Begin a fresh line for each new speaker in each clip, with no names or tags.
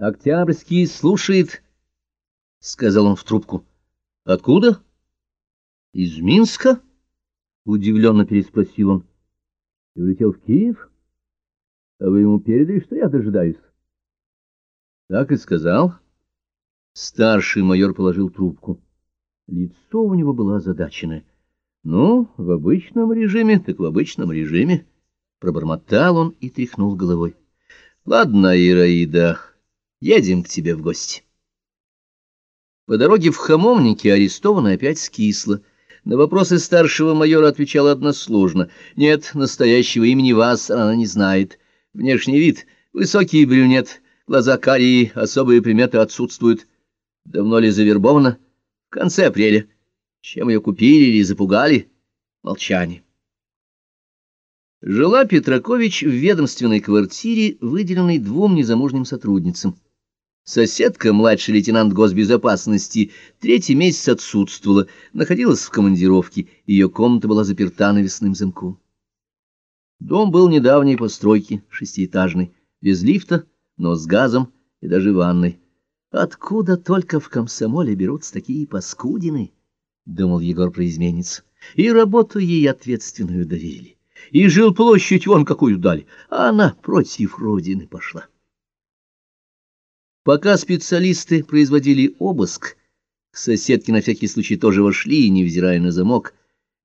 Октябрьский слушает, — сказал он в трубку. — Откуда? — Из Минска? — удивленно переспросил он. — И улетел в Киев? А вы ему передали, что я дожидаюсь? — Так и сказал. Старший майор положил трубку. Лицо у него было озадаченное. — Ну, в обычном режиме, так в обычном режиме. Пробормотал он и тряхнул головой. — Ладно, Ираида... Едем к тебе в гости. По дороге в Хамовнике арестованная опять скисла. На вопросы старшего майора отвечала односложно. Нет, настоящего имени вас она не знает. Внешний вид — высокий брюнет, глаза карие, особые приметы отсутствуют. Давно ли завербована? В конце апреля. Чем ее купили или запугали? Молчание. Жила Петракович в ведомственной квартире, выделенной двум незамужним сотрудницам. Соседка, младший лейтенант госбезопасности, третий месяц отсутствовала, находилась в командировке, ее комната была заперта навесным замком. Дом был недавней постройки, шестиэтажный, без лифта, но с газом и даже ванной. Откуда только в комсомоле берутся такие паскудины, — думал Егор про изменницу, — и работу ей ответственную доверили, и жил площадь вон какую дали, а она против родины пошла. Пока специалисты производили обыск, к соседке на всякий случай тоже вошли, невзирая на замок,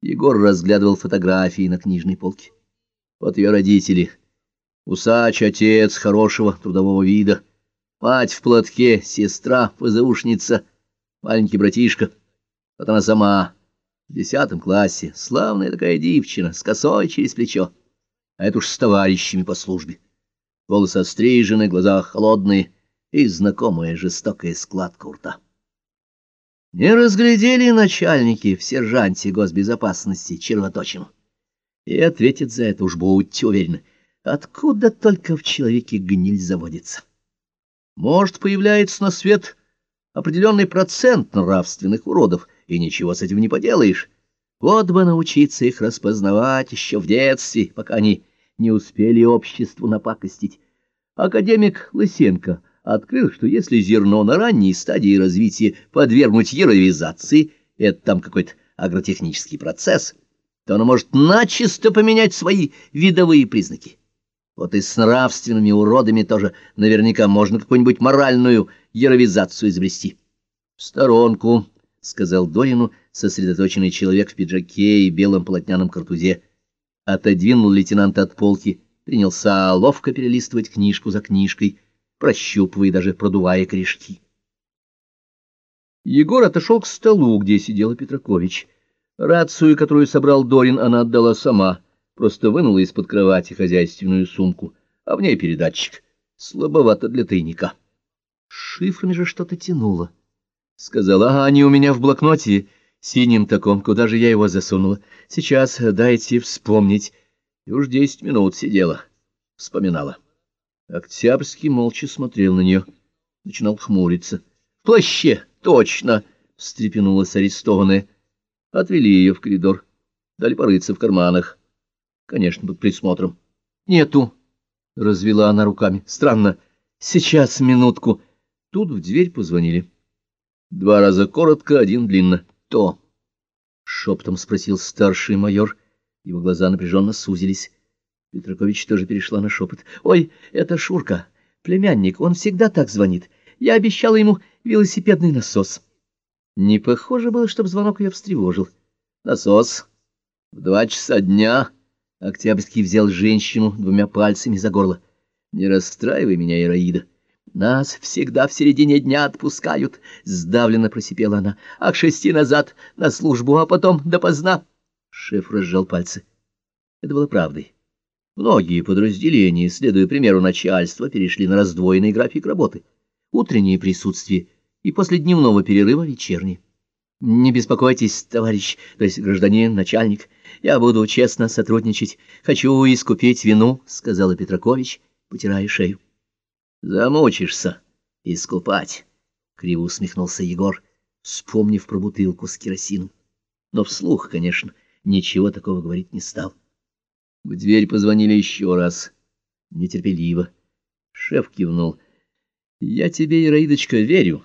Егор разглядывал фотографии на книжной полке. Вот ее родители. Усач, отец хорошего трудового вида, мать в платке, сестра, ПЗУшница, маленький братишка. Вот она сама, в десятом классе, славная такая девчина, с косой через плечо, а это уж с товарищами по службе. Волосы острижены, глаза холодные, и знакомая жестокая складка у рта. Не разглядели начальники в сержанте госбезопасности червоточину. И ответит за это, уж будьте уверены, откуда только в человеке гниль заводится. Может, появляется на свет определенный процент нравственных уродов, и ничего с этим не поделаешь. Вот бы научиться их распознавать еще в детстве, пока они не успели обществу напакостить. Академик Лысенко — открыл, что если зерно на ранней стадии развития подвергнуть яровизации, это там какой-то агротехнический процесс, то оно может начисто поменять свои видовые признаки. Вот и с нравственными уродами тоже наверняка можно какую-нибудь моральную яровизацию изобрести. — В сторонку, — сказал Дорину сосредоточенный человек в пиджаке и белом полотняном картузе. Отодвинул лейтенанта от полки, принялся ловко перелистывать книжку за книжкой — прощупывая и даже продувая корешки. Егор отошел к столу, где сидела Петракович. Рацию, которую собрал Дорин, она отдала сама, просто вынула из-под кровати хозяйственную сумку, а в ней передатчик. Слабовато для тайника. Шифрами же что-то тянуло. Сказала, ага, они у меня в блокноте, синим таком, куда же я его засунула. Сейчас дайте вспомнить. И уж десять минут сидела, вспоминала. Октябрьский молча смотрел на нее, начинал хмуриться. — В плаще, точно! — встрепенулась арестованная. Отвели ее в коридор, дали порыться в карманах. Конечно, под присмотром. — Нету! — развела она руками. — Странно. Сейчас, минутку. Тут в дверь позвонили. Два раза коротко, один длинно. — То! — шепотом спросил старший майор. Его глаза напряженно сузились. Петракович тоже перешла на шепот. — Ой, это Шурка, племянник, он всегда так звонит. Я обещала ему велосипедный насос. Не похоже было, чтобы звонок ее встревожил. Насос. В два часа дня Октябрьский взял женщину двумя пальцами за горло. Не расстраивай меня, Ираида. Нас всегда в середине дня отпускают, — сдавленно просипела она. А к шести назад на службу, а потом допоздна. Шеф разжал пальцы. Это было правдой. Многие подразделения, следуя примеру начальства, перешли на раздвоенный график работы. Утреннее присутствие и после дневного перерыва вечернее. Не беспокойтесь, товарищ, то есть гражданин, начальник, я буду честно сотрудничать. Хочу искупить вину, — сказала Петракович, потирая шею. Замучишься искупать, — криво усмехнулся Егор, вспомнив про бутылку с керосином. Но вслух, конечно, ничего такого говорить не стал. В дверь позвонили еще раз. Нетерпеливо. Шеф кивнул. Я тебе, Ираидочка, верю.